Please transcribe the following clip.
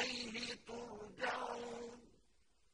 إليه